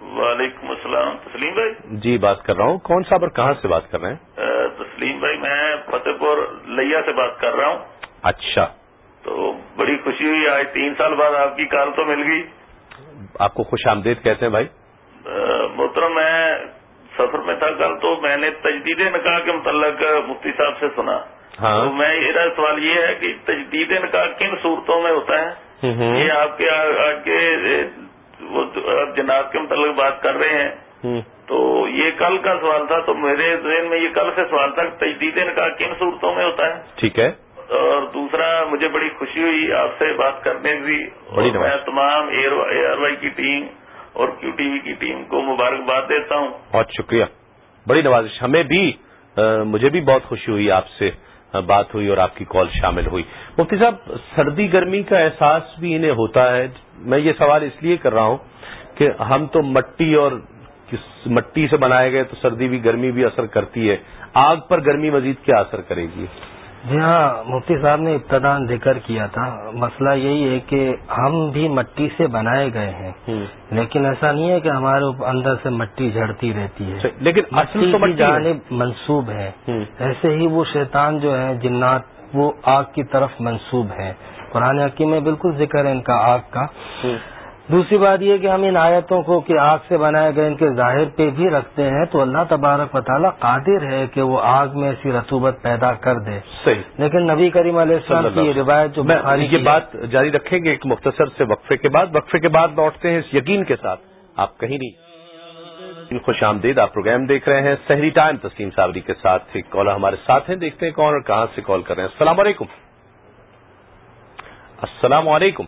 وعلیکم السلام. تسلیم بھائی؟ جی بات کر رہا ہوں. کون صاحب اور کہاں سے بات کر رہے ہیں؟ تسلیم بھائی میں فتح پور لیا سے بات کر رہا ہوں. اچھا۔ تو بڑی خوشی ہوئی آج تین سال بعد آپ کی کال تو مل گئی. آپ کو خوش آمدید کہتے ہیں بھائی؟ محترم میں سفر میں تھا کل تو میں نے تجدید نکاح کے متعلق مفتی صاحب سے سنا. ہاں۔ تو میں میرا سوال یہ ہے کہ تجدید نکاح کن صورتوں میں ہوتا ہے؟ یہ آپ کے آگے وہ جناب کے متعلق بات کر رہے ہیں۔ تو یہ کل کا سوال تھا تو میرے ذہن میں یہ کل سے سوال تھا تجدید نکاح کن صورتوں میں ہوتا ہے؟ ٹھیک ہے۔ اور دوسرا مجھے بڑی خوشی ہوئی آپ سے بات کرنے کی۔ اور میں تمام اے آر وائی کی ٹیم اور کیو ٹی وی کی ٹیم کو مبارکباد دیتا ہوں۔ بہت شکریہ۔ بڑی نوازش۔ ہمیں بھی مجھے بھی بہت خوشی ہوئی آپ سے۔ بات ہوئی اور آپ کی کال شامل ہوئی۔ مفتی صاحب، سردی گرمی کا احساس بھی انہیں ہوتا ہے۔ میں یہ سوال اس لیے کر رہا ہوں کہ ہم تو مٹی اور مٹی سے بنائے گئے تو سردی بھی گرمی بھی اثر کرتی ہے۔ آگ پر گرمی مزید کیا اثر کرے گی؟ جی ہاں مفتی صاحب نے ابتدا ذکر کیا تھا۔ مسئلہ یہی ہے کہ ہم بھی مٹی سے بنائے گئے ہیں۔ لیکن ایسا نہیں ہے کہ ہمارے اندر سے مٹی جھڑتی رہتی ہے۔ لیکن مٹی کی جانب منسوب ہے۔ ایسے ہی وہ شیطان جو ہے جنات وہ آگ کی طرف منسوب ہے قرآن حکیم میں بالکل ذکر ہے ان کا آگ کا۔ دوسری بات یہ کہ ہم ان آیتوں کو کہ آگ سے بنائے گئے ان کے ظاہر پہ بھی رکھتے ہیں تو اللہ تبارک و تعالیٰ قادر ہے کہ وہ آگ میں ایسی رتوبت پیدا کر دے۔ صحیح۔ لیکن نبی کریم علیہ السلام کی یہ روایت جو یہ بات جاری رکھیں گے ایک مختصر سے وقفے کے بعد۔ وقفے کے بعد لوٹتے ہیں اس یقین کے ساتھ۔ آپ کہیں نہیں۔ خوش آمدید آپ پروگرام دیکھ رہے ہیں سحری ٹائم۔ تسلیم صابری کے ساتھ ایک کالر ہمارے ساتھ ہیں۔ دیکھتے ہیں کون اور کہاں سے کال کر رہے ہیں۔ السلام علیکم۔ السلام علیکم۔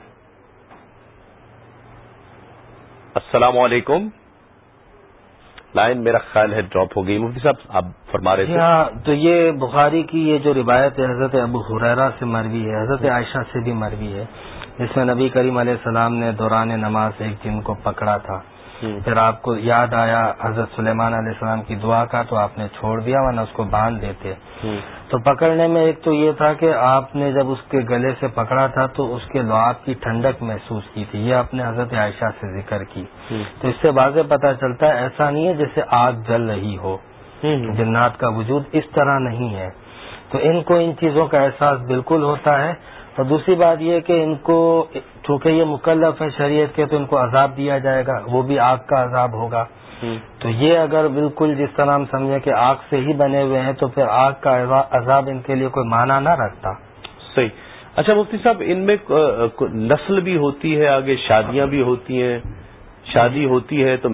السلام علیکم۔ لائن میرا خیال ہے ڈراپ ہو گئی۔ مفتی صاحب آپ فرما رہے تھے۔ ہاں تو یہ بخاری کی یہ جو روایت ہے حضرت ابو حریرا سے مروی ہے حضرت عائشہ سے بھی مروی ہے جس میں نبی کریم علیہ السلام نے دوران نماز ایک دن کو پکڑا تھا۔ پھر آپ کو یاد آیا حضرت سلیمان علیہ السلام کی دعا کا تو آپ نے چھوڑ دیا ورنہ اس کو باندھ دیتے۔ تو پکڑنے میں ایک تو یہ تھا کہ آپ نے جب اس کے گلے سے پکڑا تھا تو اس کے لعاب کی ٹھنڈک محسوس کی تھی یہ آپ نے حضرت عائشہ سے ذکر کی۔ تو اس سے واضح پتہ چلتا ہے ایسا نہیں ہے جیسے آگ جل رہی ہو۔ جنات کا وجود اس طرح نہیں ہے۔ تو ان کو ان چیزوں کا احساس بالکل ہوتا ہے۔ اور دوسری بات یہ کہ ان کو چونکہ یہ مکلف ہے شریعت کے تو ان کو عذاب دیا جائے گا وہ بھی آگ کا عذاب ہوگا۔ تو یہ اگر بالکل جس طرح ہم سمجھیں کہ آگ سے ہی بنے ہوئے ہیں تو پھر آگ کا عذاب ان کے لیے کوئی معنی نہ رکھتا۔ صحیح۔ اچھا مفتی صاحب ان میں نسل بھی ہوتی ہے آگے شادیاں بھی ہوتی ہیں شادی ہوتی ہے تو